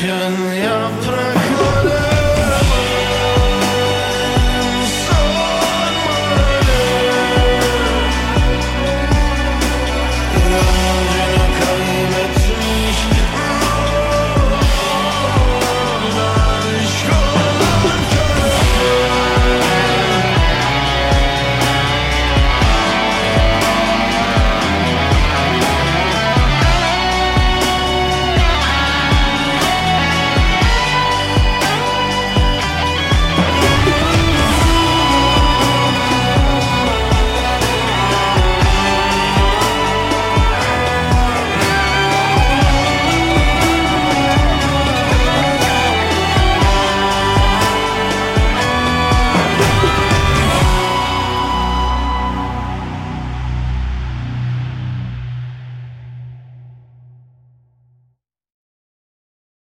Passion, yeah.